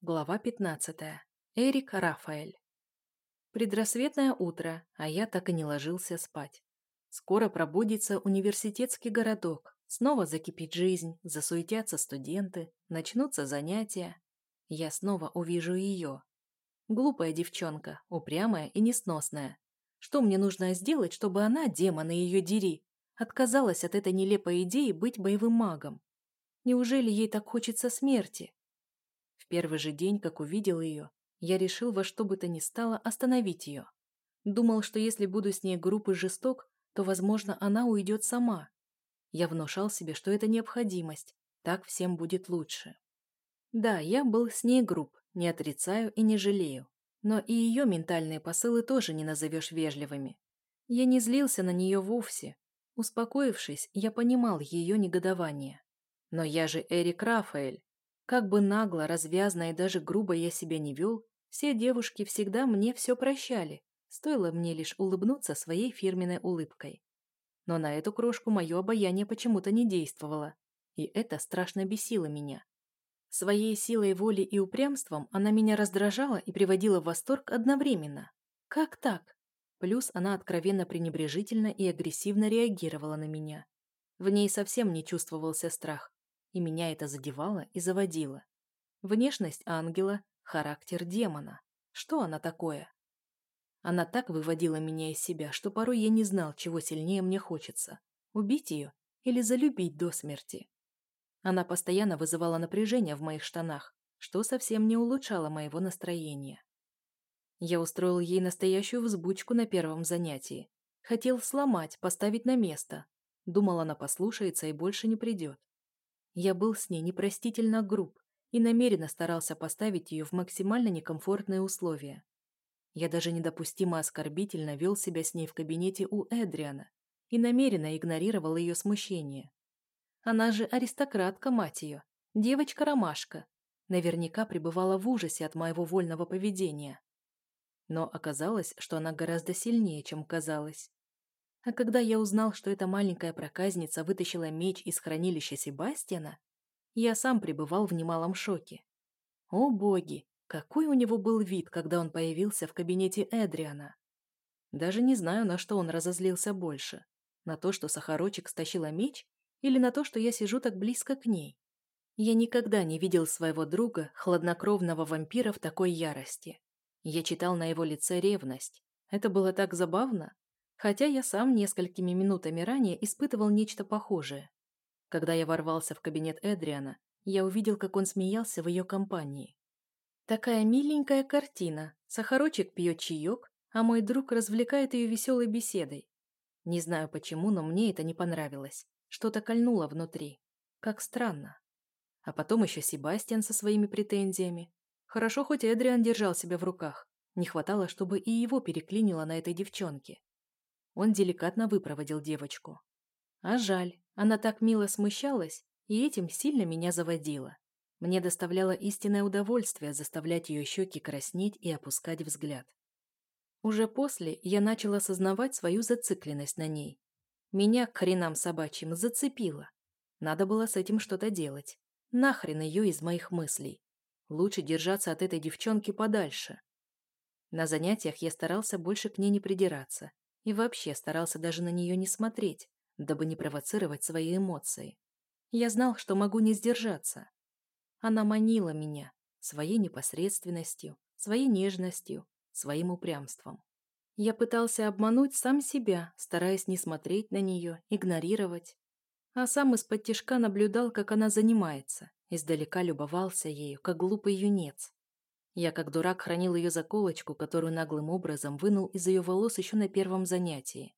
Глава 15. Эрик Рафаэль. Предрассветное утро, а я так и не ложился спать. Скоро пробудится университетский городок, снова закипит жизнь, засуетятся студенты, начнутся занятия. Я снова увижу ее. Глупая девчонка, упрямая и несносная. Что мне нужно сделать, чтобы она, демона ее дери, отказалась от этой нелепой идеи быть боевым магом? Неужели ей так хочется смерти? Первый же день, как увидел ее, я решил во что бы то ни стало остановить ее. Думал, что если буду с ней груб и жесток, то, возможно, она уйдет сама. Я внушал себе, что это необходимость, так всем будет лучше. Да, я был с ней груб, не отрицаю и не жалею. Но и ее ментальные посылы тоже не назовешь вежливыми. Я не злился на нее вовсе. Успокоившись, я понимал ее негодование. Но я же Эрик Рафаэль, как бы нагло, развязно и даже грубо я себя не вел, все девушки всегда мне все прощали, стоило мне лишь улыбнуться своей фирменной улыбкой. Но на эту крошку мое обаяние почему-то не действовало, и это страшно бесило меня. Своей силой воли и упрямством она меня раздражала и приводила в восторг одновременно. Как так? Плюс она откровенно пренебрежительно и агрессивно реагировала на меня. В ней совсем не чувствовался страх, и меня это задевало и заводило. Внешность ангела, характер демона. Что она такое? Она так выводила меня из себя, что порой я не знал, чего сильнее мне хочется – убить ее или залюбить до смерти. Она постоянно вызывала напряжение в моих штанах, что совсем не улучшало моего настроения. Я устроил ей настоящую взбучку на первом занятии. Хотел сломать, поставить на место. Думал, она послушается и больше не придет. Я был с ней непростительно груб и намеренно старался поставить ее в максимально некомфортные условия. Я даже недопустимо оскорбительно вел себя с ней в кабинете у Эдриана и намеренно игнорировал ее смущение. Она же аристократка, мать ее, девочка-ромашка. Наверняка пребывала в ужасе от моего вольного поведения. Но оказалось, что она гораздо сильнее, чем казалось. А когда я узнал, что эта маленькая проказница вытащила меч из хранилища Себастьяна, я сам пребывал в немалом шоке. О боги, какой у него был вид, когда он появился в кабинете Эдриана. Даже не знаю, на что он разозлился больше. На то, что Сахарочек стащила меч, или на то, что я сижу так близко к ней. Я никогда не видел своего друга, хладнокровного вампира, в такой ярости. Я читал на его лице ревность. Это было так забавно, хотя я сам несколькими минутами ранее испытывал нечто похожее. Когда я ворвался в кабинет Эдриана, я увидел, как он смеялся в ее компании. Такая миленькая картина. Сахарочек пьет чаек, а мой друг развлекает ее веселой беседой. Не знаю почему, но мне это не понравилось. Что-то кольнуло внутри. Как странно. А потом еще Себастьян со своими претензиями. Хорошо, хоть Эдриан держал себя в руках. Не хватало, чтобы и его переклинило на этой девчонке. Он деликатно выпроводил девочку. А жаль, она так мило смущалась и этим сильно меня заводила. Мне доставляло истинное удовольствие заставлять ее щеки краснеть и опускать взгляд. Уже после я начал осознавать свою зацикленность на ней. Меня к хренам собачьим зацепило. Надо было с этим что-то делать. Нахрен ее из моих мыслей. Лучше держаться от этой девчонки подальше. На занятиях я старался больше к ней не придираться и вообще старался даже на нее не смотреть, дабы не провоцировать свои эмоции. Я знал, что могу не сдержаться. Она манила меня своей непосредственностью, своей нежностью, своим упрямством. Я пытался обмануть сам себя, стараясь не смотреть на нее, игнорировать. А сам из-под тишка наблюдал, как она занимается, издалека любовался ею, как глупый юнец. Я, как дурак, хранил ее заколочку, которую наглым образом вынул из ее волос еще на первом занятии.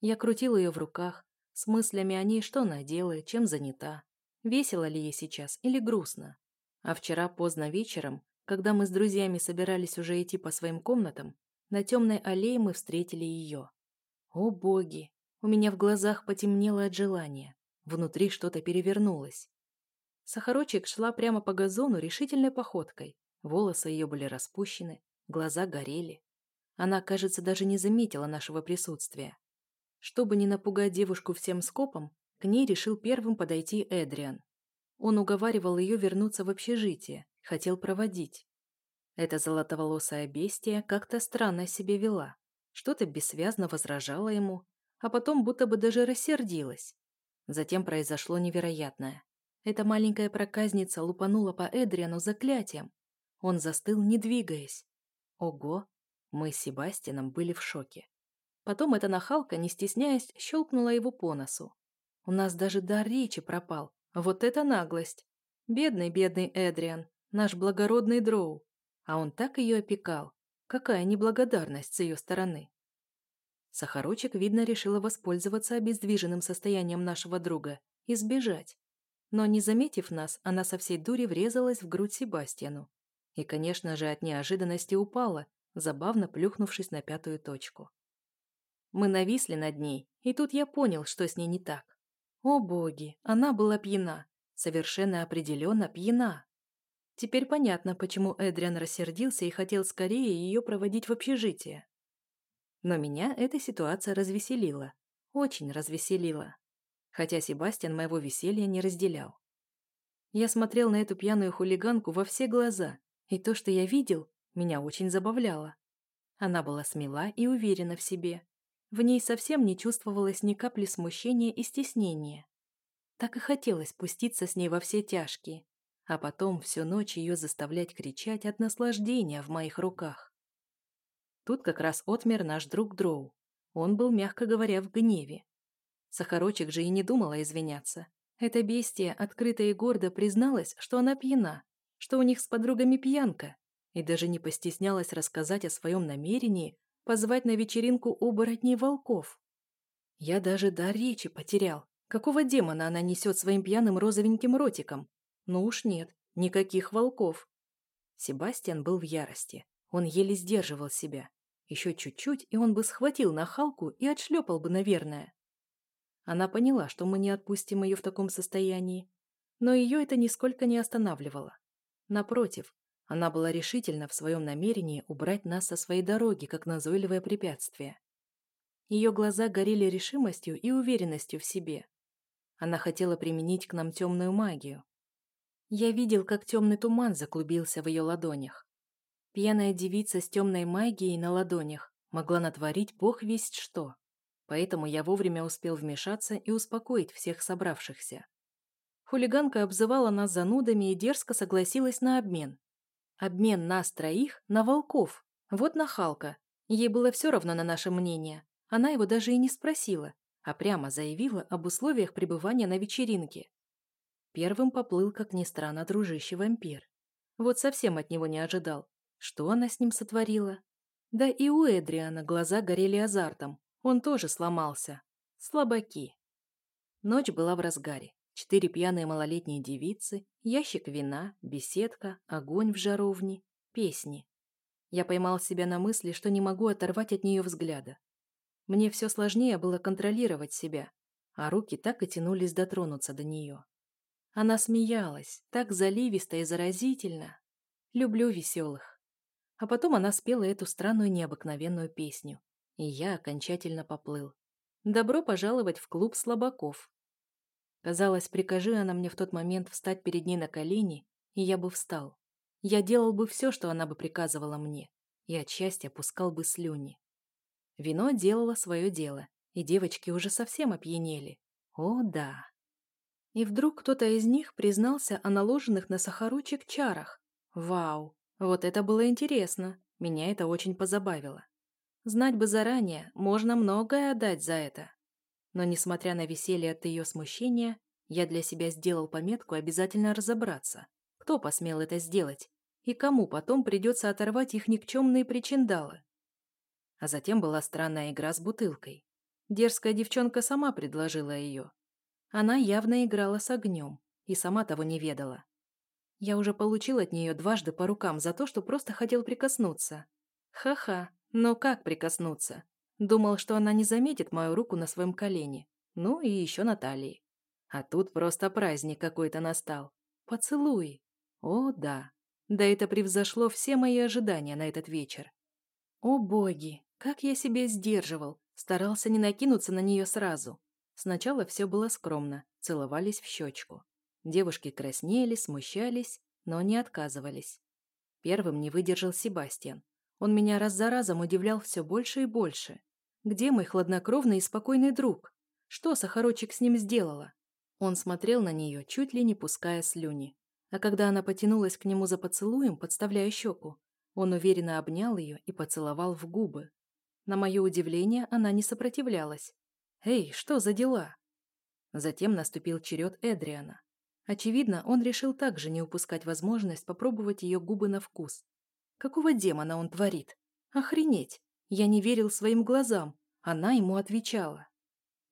Я крутил ее в руках, с мыслями о ней, что она делает, чем занята, весело ли ей сейчас или грустно. А вчера поздно вечером, когда мы с друзьями собирались уже идти по своим комнатам, на темной аллее мы встретили ее. О боги! У меня в глазах потемнело от желания. Внутри что-то перевернулось. Сахарочек шла прямо по газону решительной походкой, Волосы ее были распущены, глаза горели. Она, кажется, даже не заметила нашего присутствия. Чтобы не напугать девушку всем скопом, к ней решил первым подойти Эдриан. Он уговаривал ее вернуться в общежитие, хотел проводить. Эта золотоволосая бестия как-то странно себя вела, что-то бессвязно возражала ему, а потом будто бы даже рассердилась. Затем произошло невероятное. Эта маленькая проказница лупанула по Эдриану заклятием. Он застыл, не двигаясь. Ого! Мы с Себастином были в шоке. Потом эта нахалка, не стесняясь, щелкнула его по носу. У нас даже дар речи пропал. Вот это наглость! Бедный, бедный Эдриан, наш благородный дроу. А он так ее опекал. Какая неблагодарность с ее стороны. Сахарочек, видно, решила воспользоваться обездвиженным состоянием нашего друга и сбежать. Но, не заметив нас, она со всей дури врезалась в грудь Себастьяну. И, конечно же, от неожиданности упала, забавно плюхнувшись на пятую точку. Мы нависли над ней, и тут я понял, что с ней не так. О боги, она была пьяна, совершенно определенно пьяна. Теперь понятно, почему Эдриан рассердился и хотел скорее ее проводить в общежитие. Но меня эта ситуация развеселила. Очень развеселила. Хотя Себастьян моего веселья не разделял. Я смотрел на эту пьяную хулиганку во все глаза, и то, что я видел, меня очень забавляло. Она была смела и уверена в себе. В ней совсем не чувствовалось ни капли смущения и стеснения. Так и хотелось спуститься с ней во все тяжкие, а потом всю ночь ее заставлять кричать от наслаждения в моих руках. Тут как раз отмер наш друг Дроу. Он был, мягко говоря, в гневе. Сахарочек же и не думала извиняться. Эта бестия открыто и гордо призналась, что она пьяна, что у них с подругами пьянка, и даже не постеснялась рассказать о своем намерении позвать на вечеринку оборотней волков. Я даже дар речи потерял. Какого демона она несет своим пьяным розовеньким ротиком? Ну уж нет, никаких волков. Себастьян был в ярости. Он еле сдерживал себя. Еще чуть-чуть, и он бы схватил нахалку и отшлепал бы, наверное. Она поняла, что мы не отпустим ее в таком состоянии, но ее это нисколько не останавливало. Напротив, она была решительна в своем намерении убрать нас со своей дороги, как назойливое препятствие. Ее глаза горели решимостью и уверенностью в себе. Она хотела применить к нам темную магию. Я видел, как темный туман заклубился в ее ладонях. Пьяная девица с темной магией на ладонях могла натворить бог весть что. Поэтому я вовремя успел вмешаться и успокоить всех собравшихся. Хулиганка обзывала нас занудами и дерзко согласилась на обмен. Обмен нас троих на волков. Вот нахалка. Ей было все равно на наше мнение. Она его даже и не спросила, а прямо заявила об условиях пребывания на вечеринке. Первым поплыл, как ни странно, дружище вампир. Вот совсем от него не ожидал. Что она с ним сотворила? Да и у Эдриана глаза горели азартом. Он тоже сломался. Слабаки. Ночь была в разгаре. Четыре пьяные малолетние девицы, ящик вина, беседка, огонь в жаровне, песни. Я поймал себя на мысли, что не могу оторвать от нее взгляда. Мне все сложнее было контролировать себя, а руки так и тянулись дотронуться до нее. Она смеялась, так заливисто и заразительно. Люблю веселых. А потом она спела эту странную необыкновенную песню, и я окончательно поплыл. Добро пожаловать в клуб слабаков. Казалось, прикажи она мне в тот момент встать перед ней на колени, и я бы встал. Я делал бы все, что она бы приказывала мне, и от счастья пускал бы слюни. Вино делало свое дело, и девочки уже совсем опьянели. О, да. И вдруг кто-то из них признался о наложенных на сахарочек чарах. Вау, вот это было интересно, меня это очень позабавило. Знать бы заранее, можно многое отдать за это. Но, несмотря на веселье от ее смущения, я для себя сделал пометку обязательно разобраться, кто посмел это сделать и кому потом придется оторвать их никчемные причиндалы. А затем была странная игра с бутылкой. Дерзкая девчонка сама предложила ее. Она явно играла с огнем и сама того не ведала. Я уже получил от нее дважды по рукам за то, что просто хотел прикоснуться. Ха-ха, но как прикоснуться? Думал, что она не заметит мою руку на своем колене. Ну и еще на талии. А тут просто праздник какой-то настал. Поцелуй. О, да. Да это превзошло все мои ожидания на этот вечер. О, боги, как я себя сдерживал. Старался не накинуться на нее сразу. Сначала все было скромно. Целовались в щечку. Девушки краснели, смущались, но не отказывались. Первым не выдержал Себастьян. Он меня раз за разом удивлял все больше и больше. Где мой хладнокровный и спокойный друг? Что Сахарочек с ним сделала? Он смотрел на нее, чуть ли не пуская слюни. А когда она потянулась к нему за поцелуем, подставляя щеку, он уверенно обнял ее и поцеловал в губы. На мое удивление, она не сопротивлялась. «Эй, что за дела?» Затем наступил черед Эдриана. Очевидно, он решил также не упускать возможность попробовать ее губы на вкус. Какого демона он творит? Охренеть! Я не верил своим глазам. Она ему отвечала.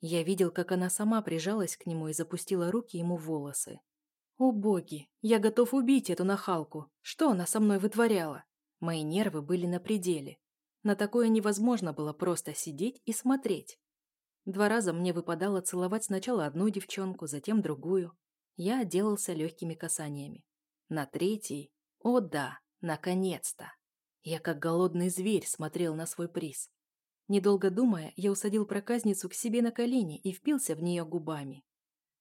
Я видел, как она сама прижалась к нему и запустила руки ему в волосы. О боги, я готов убить эту нахалку. Что она со мной вытворяла? Мои нервы были на пределе. На такое невозможно было просто сидеть и смотреть. Два раза мне выпадало целовать сначала одну девчонку, затем другую. Я отделался легкими касаниями. На третий... О да, наконец-то! Я как голодный зверь смотрел на свой приз. Недолго думая, я усадил проказницу к себе на колени и впился в нее губами.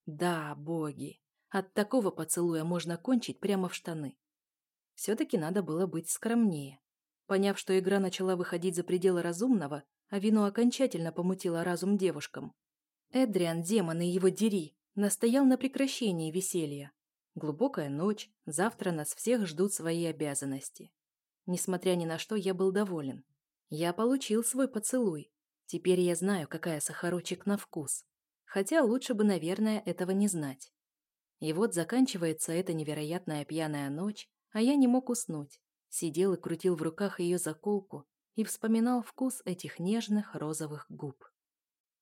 Да, боги, от такого поцелуя можно кончить прямо в штаны. Все-таки надо было быть скромнее. Поняв, что игра начала выходить за пределы разумного, а вино окончательно помутило разум девушкам. Эдриан, демон и его дери, настоял на прекращении веселья. Глубокая ночь, завтра нас всех ждут свои обязанности. Несмотря ни на что, я был доволен. Я получил свой поцелуй. Теперь я знаю, какая сахарочек на вкус. Хотя лучше бы, наверное, этого не знать. И вот заканчивается эта невероятная пьяная ночь, а я не мог уснуть. Сидел и крутил в руках ее заколку и вспоминал вкус этих нежных розовых губ.